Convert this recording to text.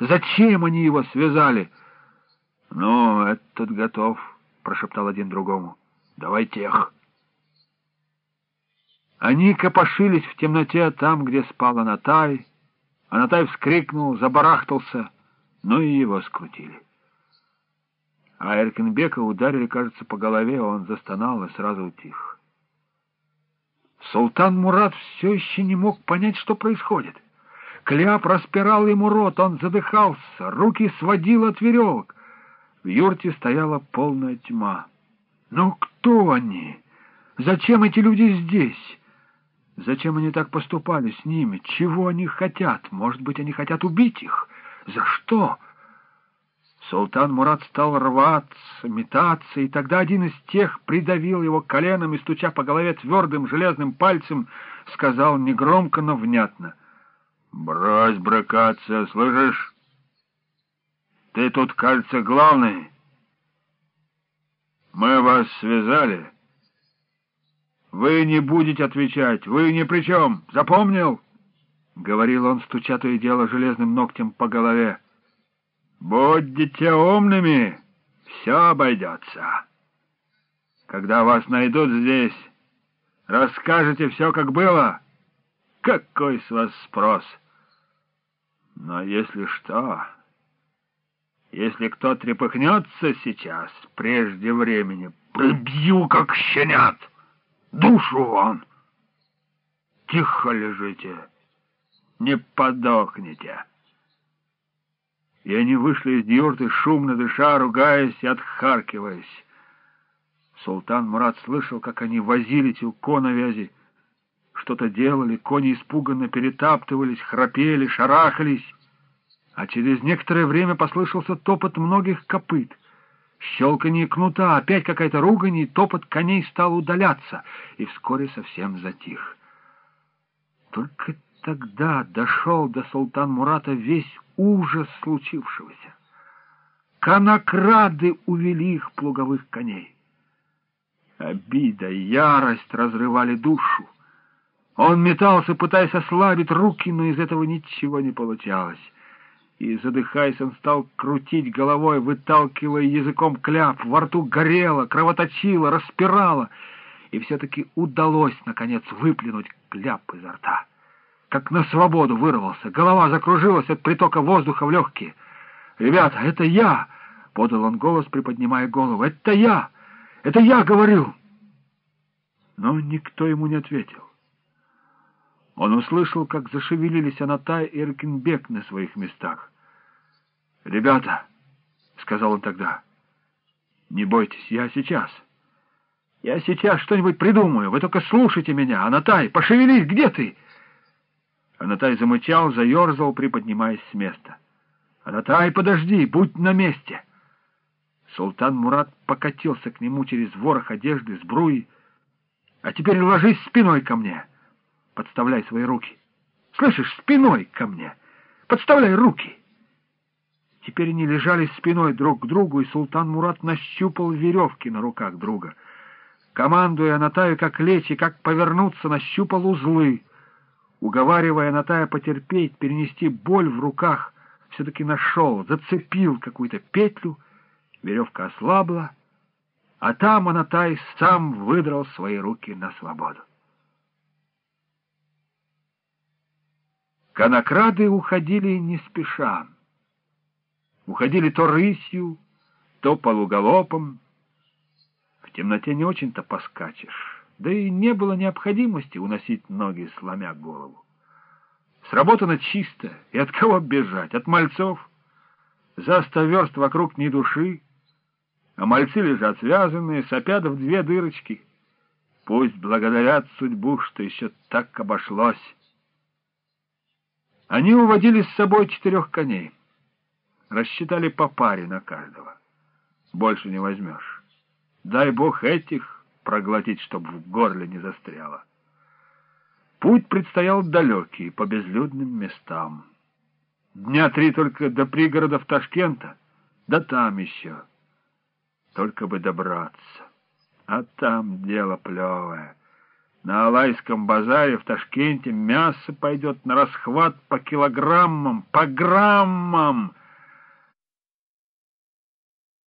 Зачем они его связали? — Ну, этот готов, — прошептал один другому. — Давай тех. Они копошились в темноте там, где спал Анатай. Анатай вскрикнул, забарахтался, но и его скрутили. А Эркинбека ударили, кажется, по голове, он застонал и сразу утих. Султан Мурат все еще не мог понять, что происходит. Кляп распирал ему рот, он задыхался, руки сводил от веревок. В юрте стояла полная тьма. «Ну кто они? Зачем эти люди здесь?» Зачем они так поступали с ними? Чего они хотят? Может быть, они хотят убить их? За что? Султан Мурат стал рваться, метаться, и тогда один из тех придавил его коленом и, стуча по голове твердым железным пальцем, сказал негромко, но внятно. «Брось брыкаться, слышишь? Ты тут, кажется, главный. Мы вас связали». Вы не будете отвечать, вы ни при чем, запомнил? — говорил он, стуча то и дело железным ногтем по голове. — Будьте умными, все обойдется. Когда вас найдут здесь, расскажете все, как было. Какой с вас спрос? Но если что, если кто трепыхнется сейчас, прежде времени, прибью, как щенят. — душу вон. Тихо лежите, не подохните. И они вышли из юрты, шумно дыша, ругаясь и отхаркиваясь. Султан Мурат слышал, как они возились у коновязи, что-то делали, кони испуганно перетаптывались, храпели, шарахались, а через некоторое время послышался топот многих копыт — Щелканье кнута, опять какая-то ругань, и топот коней стал удаляться, и вскоре совсем затих. Только тогда дошел до султан Мурата весь ужас случившегося. Конокрады увели их плуговых коней. Обида, ярость разрывали душу. Он метался, пытаясь ослабить руки, но из этого ничего не получалось и, задыхаясь, он стал крутить головой, выталкивая языком кляп. Во рту горело, кровоточило, распирало, и все-таки удалось, наконец, выплюнуть кляп изо рта. Как на свободу вырвался, голова закружилась от притока воздуха в легкие. «Ребята, это я!» — подал он голос, приподнимая голову. «Это я! Это я говорю!» Но никто ему не ответил. Он услышал, как зашевелились Анатай и Эркинбек на своих местах. «Ребята», — сказал он тогда, — «не бойтесь, я сейчас. Я сейчас что-нибудь придумаю, вы только слушайте меня. Анатай, пошевелись, где ты?» Анатай замычал, заерзал, приподнимаясь с места. «Анатай, подожди, будь на месте!» Султан Мурат покатился к нему через ворох одежды, сбруи. «А теперь ложись спиной ко мне!» Подставляй свои руки. Слышишь, спиной ко мне. Подставляй руки. Теперь они лежали спиной друг к другу, и султан Мурат нащупал веревки на руках друга. Командуя Анатаю, как лечь и как повернуться, нащупал узлы. Уговаривая Анатая потерпеть, перенести боль в руках, все-таки нашел, зацепил какую-то петлю, веревка ослабла, а там Анатай сам выдрал свои руки на свободу. Конокрады уходили не спеша. Уходили то рысью, то полуголопом. В темноте не очень-то поскачешь, да и не было необходимости уносить ноги, сломя голову. Сработано чисто, и от кого бежать? От мальцов. За сто верст вокруг ни души, а мальцы лежат связанные, сопят в две дырочки. Пусть благодарят судьбу, что еще так обошлось. Они уводили с собой четырех коней. Рассчитали по паре на каждого. Больше не возьмешь. Дай бог этих проглотить, чтобы в горле не застряло. Путь предстоял далекий, по безлюдным местам. Дня три только до пригородов Ташкента, да там еще. Только бы добраться. А там дело плевое. На Алайском базаре в Ташкенте мясо пойдет на расхват по килограммам, по граммам —